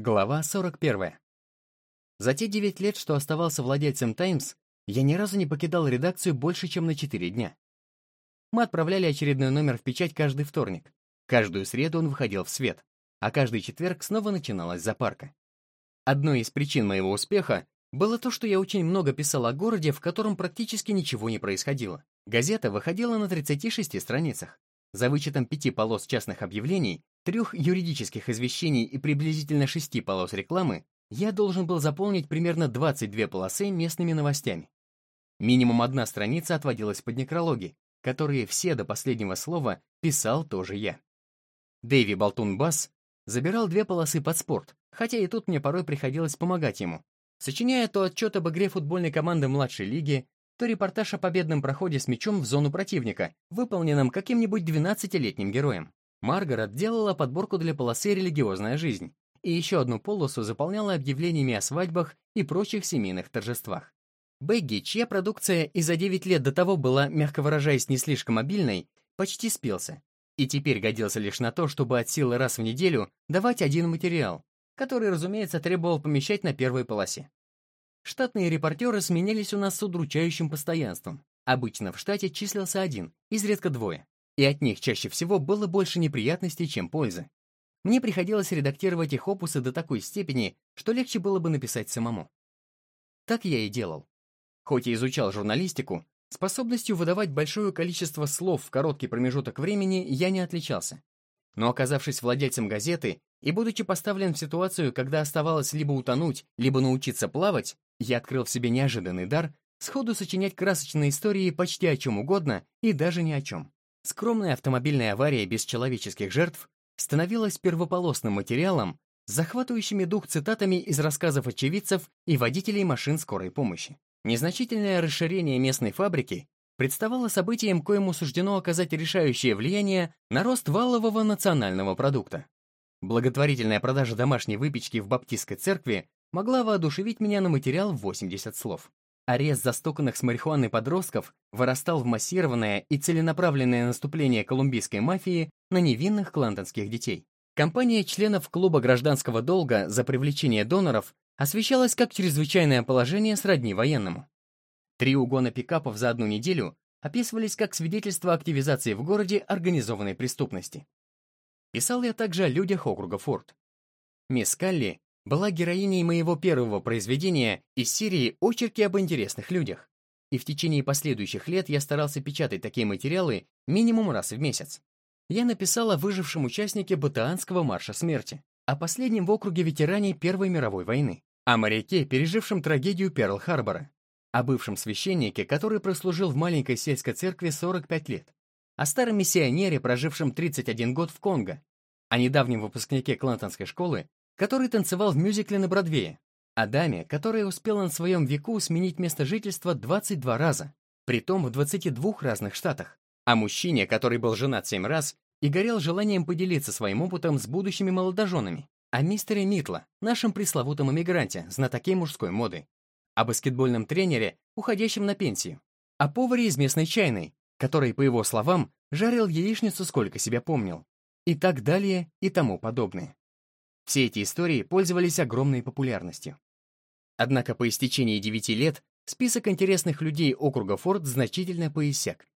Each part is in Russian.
Глава 41. За те 9 лет, что оставался владельцем «Таймс», я ни разу не покидал редакцию больше, чем на 4 дня. Мы отправляли очередной номер в печать каждый вторник. Каждую среду он выходил в свет, а каждый четверг снова начиналась запарка. Одной из причин моего успеха было то, что я очень много писал о городе, в котором практически ничего не происходило. Газета выходила на 36 страницах. За вычетом пяти полос частных объявлений, трех юридических извещений и приблизительно шести полос рекламы, я должен был заполнить примерно 22 полосы местными новостями. Минимум одна страница отводилась под некрологи, которые все до последнего слова писал тоже я. Дэви Болтун-Басс забирал две полосы под спорт, хотя и тут мне порой приходилось помогать ему, сочиняя то отчет об игре футбольной команды младшей лиги, то репортаж о победном проходе с мячом в зону противника, выполненном каким-нибудь 12-летним героем. Маргарет делала подборку для полосы «Религиозная жизнь», и еще одну полосу заполняла объявлениями о свадьбах и прочих семейных торжествах. Бегги, чья продукция и за 9 лет до того была, мягко выражаясь, не слишком мобильной, почти спелся, и теперь годился лишь на то, чтобы от силы раз в неделю давать один материал, который, разумеется, требовал помещать на первой полосе. Штатные репортеры сменялись у нас с удручающим постоянством. Обычно в штате числился один, изредка двое, и от них чаще всего было больше неприятностей, чем пользы. Мне приходилось редактировать их опусы до такой степени, что легче было бы написать самому. Так я и делал. Хоть и изучал журналистику, способностью выдавать большое количество слов в короткий промежуток времени я не отличался. Но оказавшись владельцем газеты и будучи поставлен в ситуацию, когда оставалось либо утонуть, либо научиться плавать, я открыл в себе неожиданный дар сходу сочинять красочные истории почти о чем угодно и даже ни о чем. Скромная автомобильная авария без человеческих жертв становилась первополосным материалом, захватывающими дух цитатами из рассказов очевидцев и водителей машин скорой помощи. Незначительное расширение местной фабрики представало событием, коему суждено оказать решающее влияние на рост валового национального продукта. Благотворительная продажа домашней выпечки в баптистской церкви могла воодушевить меня на материал в 80 слов. Арест застуканных с марихуаной подростков вырастал в массированное и целенаправленное наступление колумбийской мафии на невинных клантонских детей. Компания членов клуба гражданского долга за привлечение доноров освещалась как чрезвычайное положение сродни военному. Три угона пикапов за одну неделю описывались как свидетельство активизации в городе организованной преступности. Писал я также о людях округа Форд. Мисс Калли была героиней моего первого произведения из серии «Очерки об интересных людях», и в течение последующих лет я старался печатать такие материалы минимум раз в месяц. Я написал о выжившем участнике Батаанского марша смерти, о последнем в округе ветеране Первой мировой войны, о моряке, пережившем трагедию Перл-Харбора, о бывшем священнике, который прослужил в маленькой сельской церкви 45 лет, о старом миссионере, прожившем 31 год в Конго, о недавнем выпускнике Клантонской школы, который танцевал в мюзикле на Бродвее, о даме, которая успела на своем веку сменить место жительства 22 раза, притом в 22 разных штатах, о мужчине, который был женат 7 раз и горел желанием поделиться своим опытом с будущими молодоженами, о мистере Митла, нашем пресловутом эмигранте, знатоке мужской моды, о баскетбольном тренере, уходящем на пенсию, о поваре из местной чайной, который, по его словам, жарил яичницу сколько себя помнил, и так далее и тому подобное. Все эти истории пользовались огромной популярностью. Однако по истечении девяти лет список интересных людей округа Форд значительно поиссяк.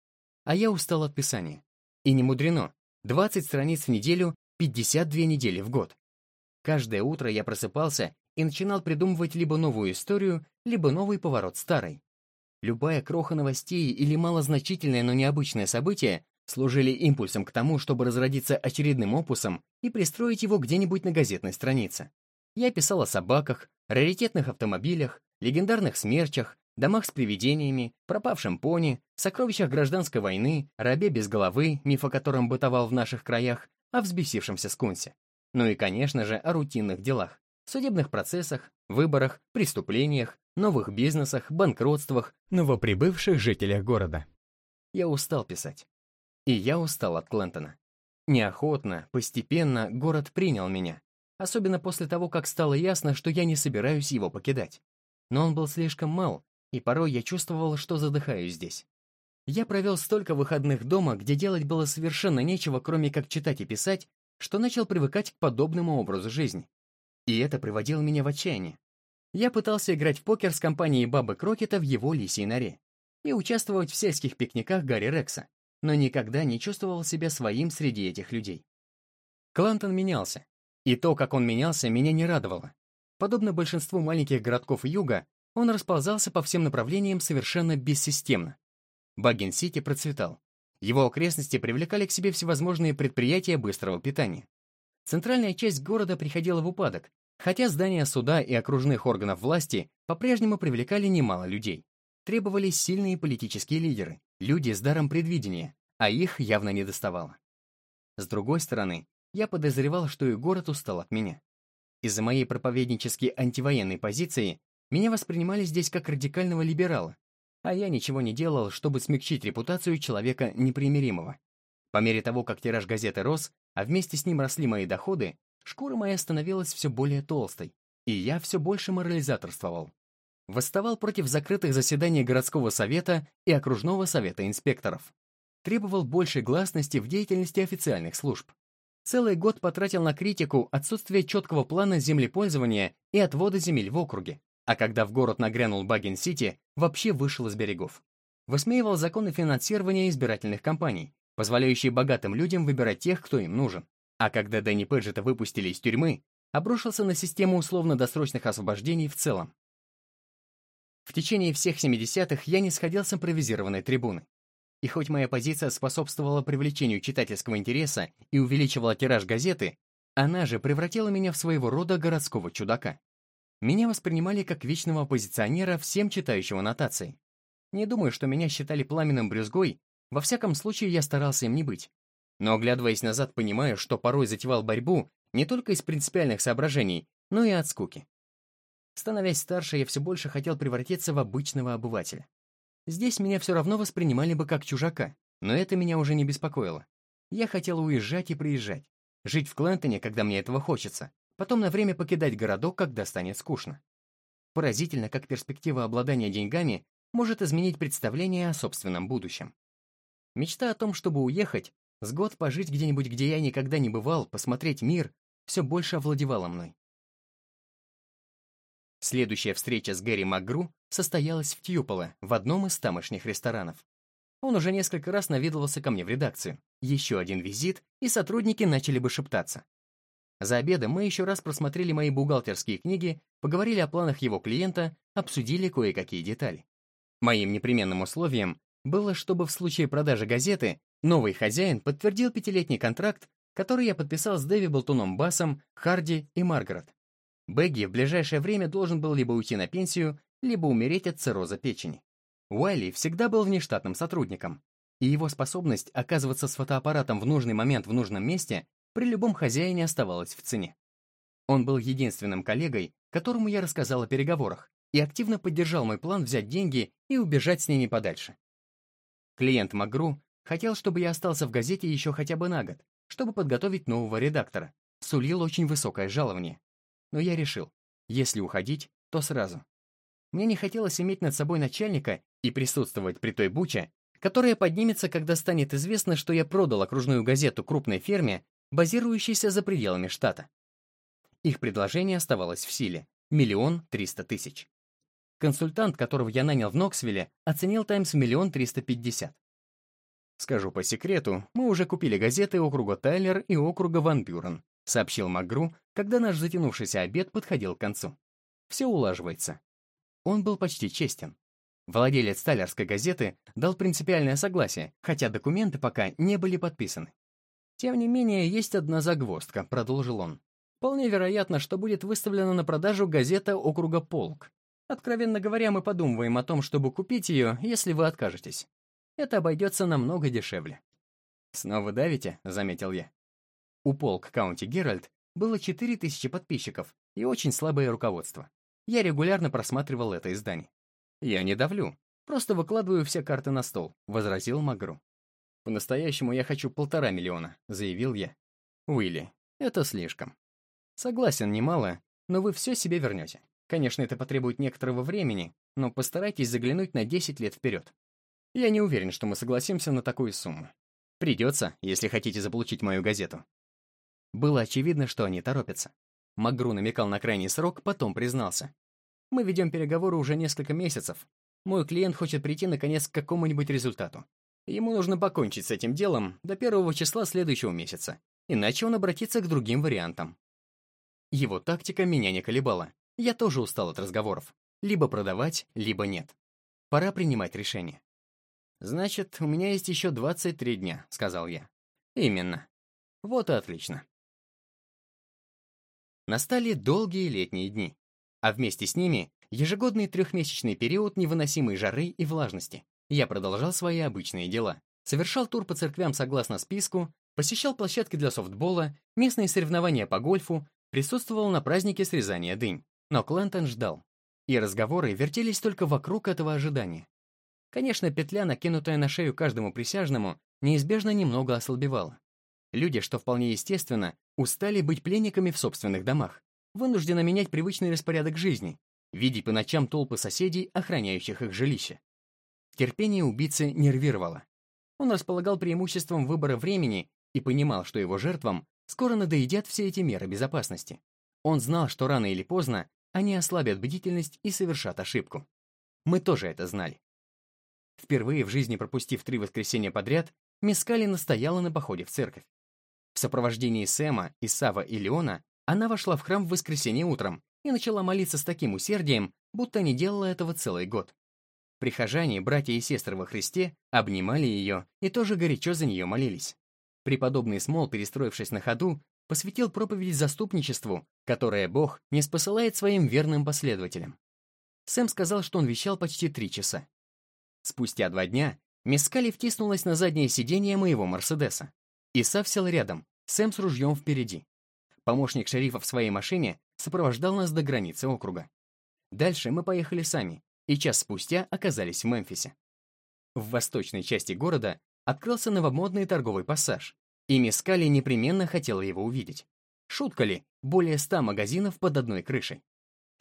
А я устал от писания. И не мудрено. 20 страниц в неделю, 52 недели в год. Каждое утро я просыпался и начинал придумывать либо новую историю, либо новый поворот старой. Любая кроха новостей или малозначительное, но необычное событие служили импульсом к тому, чтобы разродиться очередным опусом и пристроить его где-нибудь на газетной странице. Я писал о собаках, раритетных автомобилях, легендарных смерчах, домах с привидениями, пропавшем пони, сокровищах гражданской войны, рабе без головы, миф о котором бытовал в наших краях, о взбесившемся скунсе. Ну и, конечно же, о рутинных делах, судебных процессах, выборах, преступлениях, новых бизнесах, банкротствах, новоприбывших жителях города. Я устал писать. И я устал от Клентона. Неохотно, постепенно город принял меня, особенно после того, как стало ясно, что я не собираюсь его покидать. Но он был слишком мал, и порой я чувствовал, что задыхаюсь здесь. Я провел столько выходных дома, где делать было совершенно нечего, кроме как читать и писать, что начал привыкать к подобному образу жизни. И это приводило меня в отчаяние. Я пытался играть в покер с компанией Бабы Крокета в его лисьей норе и участвовать в сельских пикниках Гарри Рекса, но никогда не чувствовал себя своим среди этих людей. Клантон менялся, и то, как он менялся, меня не радовало. Подобно большинству маленьких городков юга, он расползался по всем направлениям совершенно бессистемно. Баггин-Сити процветал. Его окрестности привлекали к себе всевозможные предприятия быстрого питания. Центральная часть города приходила в упадок, хотя здания суда и окружных органов власти по-прежнему привлекали немало людей. Требовались сильные политические лидеры, люди с даром предвидения, а их явно не доставало. С другой стороны, я подозревал, что и город устал от меня. Из-за моей проповеднически антивоенной позиции меня воспринимали здесь как радикального либерала, а я ничего не делал, чтобы смягчить репутацию человека непримиримого. По мере того, как тираж газеты рос, а вместе с ним росли мои доходы, шкура моя становилась все более толстой, и я все больше морализаторствовал. Восставал против закрытых заседаний городского совета и окружного совета инспекторов. Требовал большей гласности в деятельности официальных служб. Целый год потратил на критику отсутствие четкого плана землепользования и отвода земель в округе, а когда в город нагрянул Баггин-Сити, вообще вышел из берегов. Высмеивал законы финансирования избирательных кампаний, позволяющие богатым людям выбирать тех, кто им нужен. А когда Дэнни Пэджета выпустили из тюрьмы, обрушился на систему условно-досрочных освобождений в целом. В течение всех 70-х я не сходил с импровизированной трибуны. И хоть моя позиция способствовала привлечению читательского интереса и увеличивала тираж газеты, она же превратила меня в своего рода городского чудака. Меня воспринимали как вечного оппозиционера, всем читающего нотации. Не думаю, что меня считали пламенным брюзгой, во всяком случае я старался им не быть. Но оглядываясь назад, понимаю, что порой затевал борьбу не только из принципиальных соображений, но и от скуки. Становясь старше, я все больше хотел превратиться в обычного обывателя. Здесь меня все равно воспринимали бы как чужака, но это меня уже не беспокоило. Я хотел уезжать и приезжать, жить в Клентоне, когда мне этого хочется, потом на время покидать городок, когда станет скучно. Поразительно, как перспектива обладания деньгами может изменить представление о собственном будущем. Мечта о том, чтобы уехать, с год пожить где-нибудь, где я никогда не бывал, посмотреть мир, все больше овладевала мной. Следующая встреча с Гэри МакГру состоялась в Тьюполе, в одном из тамошних ресторанов. Он уже несколько раз наведывался ко мне в редакцию. Еще один визит, и сотрудники начали бы шептаться. За обедом мы еще раз просмотрели мои бухгалтерские книги, поговорили о планах его клиента, обсудили кое-какие детали. Моим непременным условием было, чтобы в случае продажи газеты новый хозяин подтвердил пятилетний контракт, который я подписал с Дэви Болтуном Басом, Харди и Маргарет. Бэгги в ближайшее время должен был либо уйти на пенсию, либо умереть от цирроза печени. Уайли всегда был внештатным сотрудником, и его способность оказываться с фотоаппаратом в нужный момент в нужном месте при любом хозяине оставалась в цене. Он был единственным коллегой, которому я рассказал о переговорах, и активно поддержал мой план взять деньги и убежать с ними подальше. Клиент Магру хотел, чтобы я остался в газете еще хотя бы на год, чтобы подготовить нового редактора. Сулил очень высокое жалование. Но я решил, если уходить, то сразу. Мне не хотелось иметь над собой начальника и присутствовать при той буче, которая поднимется, когда станет известно, что я продал окружную газету крупной ферме базирующийся за пределами штата. Их предложение оставалось в силе — миллион триста тысяч. Консультант, которого я нанял в Ноксвилле, оценил «Таймс» в миллион триста пятьдесят. Скажу по секрету, мы уже купили газеты округа Тайлер и округа Ван Бюрен, сообщил МакГру, когда наш затянувшийся обед подходил к концу. Все улаживается. Он был почти честен. Владелец Тайлерской газеты дал принципиальное согласие, хотя документы пока не были подписаны. «Тем не менее, есть одна загвоздка», — продолжил он. «Вполне вероятно, что будет выставлена на продажу газета округа «Полк». Откровенно говоря, мы подумываем о том, чтобы купить ее, если вы откажетесь. Это обойдется намного дешевле». «Снова давите?» — заметил я. У «Полк Каунти Геральт» было 4000 подписчиков и очень слабое руководство. Я регулярно просматривал это издание. «Я не давлю, просто выкладываю все карты на стол», — возразил Магру. «По-настоящему я хочу полтора миллиона», — заявил я. «Уилли, это слишком». «Согласен, немало, но вы все себе вернете. Конечно, это потребует некоторого времени, но постарайтесь заглянуть на 10 лет вперед. Я не уверен, что мы согласимся на такую сумму. Придется, если хотите заполучить мою газету». Было очевидно, что они торопятся. Магру намекал на крайний срок, потом признался. Мы ведем переговоры уже несколько месяцев. Мой клиент хочет прийти, наконец, к какому-нибудь результату. Ему нужно покончить с этим делом до первого числа следующего месяца, иначе он обратится к другим вариантам. Его тактика меня не колебала. Я тоже устал от разговоров. Либо продавать, либо нет. Пора принимать решение. «Значит, у меня есть еще 23 дня», — сказал я. «Именно. Вот и отлично». Настали долгие летние дни, а вместе с ними ежегодный трехмесячный период невыносимой жары и влажности. Я продолжал свои обычные дела. Совершал тур по церквям согласно списку, посещал площадки для софтбола, местные соревнования по гольфу, присутствовал на празднике срезания дынь. Но Клентон ждал. И разговоры вертелись только вокруг этого ожидания. Конечно, петля, накинутая на шею каждому присяжному, неизбежно немного ослабевала. Люди, что вполне естественно, устали быть пленниками в собственных домах, вынуждены менять привычный распорядок жизни, видеть по ночам толпы соседей, охраняющих их жилище. Терпение убийцы нервировало. Он располагал преимуществом выбора времени и понимал, что его жертвам скоро надоедят все эти меры безопасности. Он знал, что рано или поздно они ослабят бдительность и совершат ошибку. Мы тоже это знали. Впервые в жизни пропустив три воскресенья подряд, Мискали настояла на походе в церковь. В сопровождении Сэма, Исава и Леона она вошла в храм в воскресенье утром и начала молиться с таким усердием, будто не делала этого целый год. Прихожане, братья и сестры во Христе, обнимали ее и тоже горячо за нее молились. Преподобный Смол, перестроившись на ходу, посвятил проповедь заступничеству, которое Бог не спосылает своим верным последователям. Сэм сказал, что он вещал почти три часа. Спустя два дня Мискали втиснулась на заднее сиденье моего Мерседеса. Исав сел рядом, Сэм с ружьем впереди. Помощник шерифа в своей машине сопровождал нас до границы округа. Дальше мы поехали сами, и час спустя оказались в Мемфисе. В восточной части города открылся новомодный торговый пассаж, и Мискали непременно хотела его увидеть. Шутка ли, более ста магазинов под одной крышей.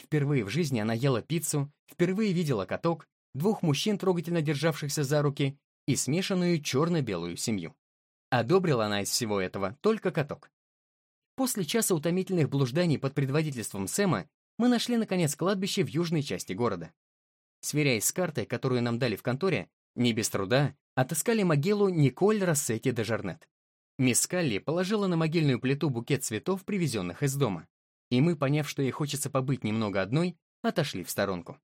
Впервые в жизни она ела пиццу, впервые видела каток, двух мужчин, трогательно державшихся за руки, и смешанную черно-белую семью. Одобрила она из всего этого только каток. После часа утомительных блужданий под предводительством Сэма мы нашли, наконец, кладбище в южной части города. Сверяясь с картой, которую нам дали в конторе, не без труда отыскали могилу Николь Рассети де Жарнет. Мисс Калли положила на могильную плиту букет цветов, привезенных из дома. И мы, поняв, что ей хочется побыть немного одной, отошли в сторонку.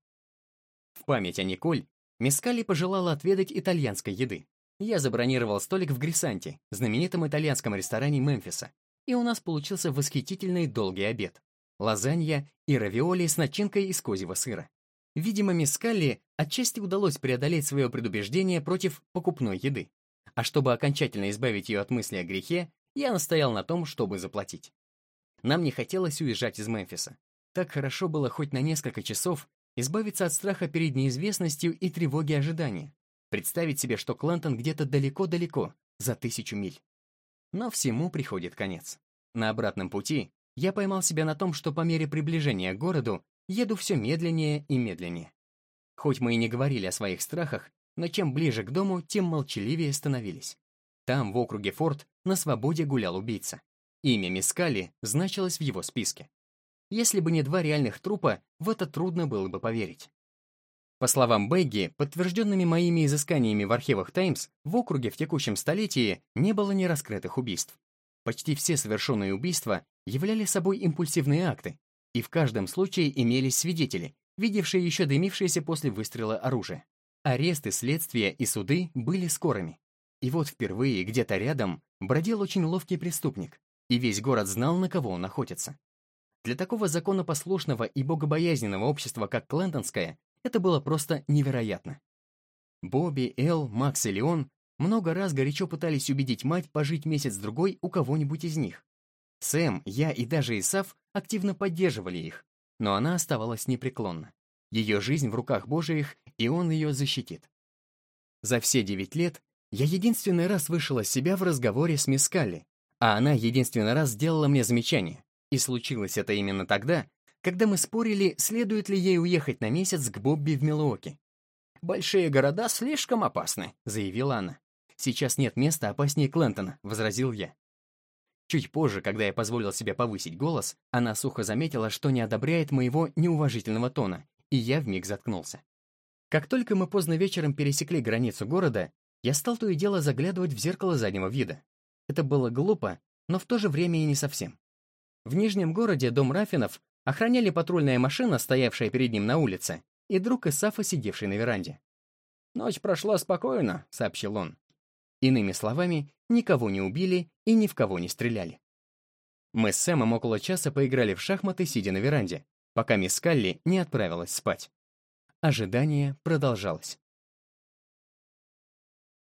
В память о Николь Мискали пожелала отведать итальянской еды. Я забронировал столик в Грисанте, знаменитом итальянском ресторане Мемфиса, и у нас получился восхитительный долгий обед. Лазанья и равиоли с начинкой из козьего сыра. Видимо, Мискали отчасти удалось преодолеть свое предубеждение против покупной еды. А чтобы окончательно избавить ее от мысли о грехе, я настоял на том, чтобы заплатить. Нам не хотелось уезжать из Мемфиса. Так хорошо было хоть на несколько часов избавиться от страха перед неизвестностью и тревоги ожидания, представить себе, что Клантон где-то далеко-далеко, за тысячу миль. Но всему приходит конец. На обратном пути я поймал себя на том, что по мере приближения к городу еду все медленнее и медленнее. Хоть мы и не говорили о своих страхах, но чем ближе к дому, тем молчаливее становились. Там, в округе Форт, на свободе гулял убийца. Имя Мискали значилось в его списке. Если бы не два реальных трупа, в это трудно было бы поверить. По словам Бегги, подтвержденными моими изысканиями в архивах «Таймс», в округе в текущем столетии не было нераскрытых убийств. Почти все совершенные убийства являли собой импульсивные акты, и в каждом случае имелись свидетели, видевшие еще дымившееся после выстрела оружие. Аресты, следствия и суды были скорыми. И вот впервые где-то рядом бродил очень ловкий преступник, и весь город знал, на кого он охотится. Для такого законопослушного и богобоязненного общества, как Клентонское, это было просто невероятно. Бобби, Эл, Макс и Леон много раз горячо пытались убедить мать пожить месяц-другой у кого-нибудь из них. Сэм, я и даже Исав активно поддерживали их, но она оставалась непреклонна. Ее жизнь в руках Божиих, и он ее защитит. За все девять лет я единственный раз вышел из себя в разговоре с мисс Калли, а она единственный раз сделала мне замечание. И случилось это именно тогда, когда мы спорили, следует ли ей уехать на месяц к Бобби в Милуоке. «Большие города слишком опасны», — заявила она. «Сейчас нет места опаснее Клентона», — возразил я. Чуть позже, когда я позволил себе повысить голос, она сухо заметила, что не одобряет моего неуважительного тона, и я вмиг заткнулся. Как только мы поздно вечером пересекли границу города, я стал то и дело заглядывать в зеркало заднего вида. Это было глупо, но в то же время и не совсем. В Нижнем городе дом Рафинов охраняли патрульная машина, стоявшая перед ним на улице, и друг Исафа, сидевший на веранде. «Ночь прошла спокойно», — сообщил он. Иными словами, никого не убили и ни в кого не стреляли. Мы с Сэмом около часа поиграли в шахматы, сидя на веранде, пока мисс Калли не отправилась спать. Ожидание продолжалось.